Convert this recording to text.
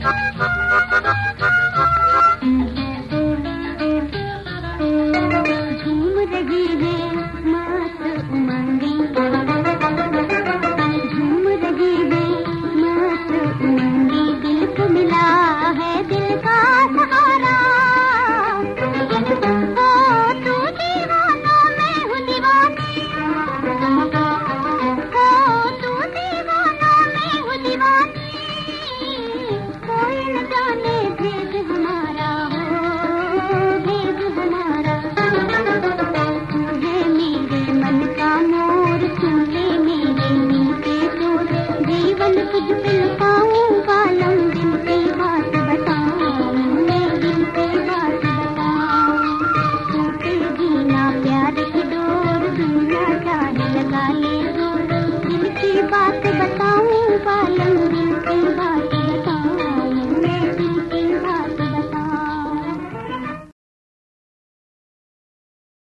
Thank you. मन तुझ पे लगा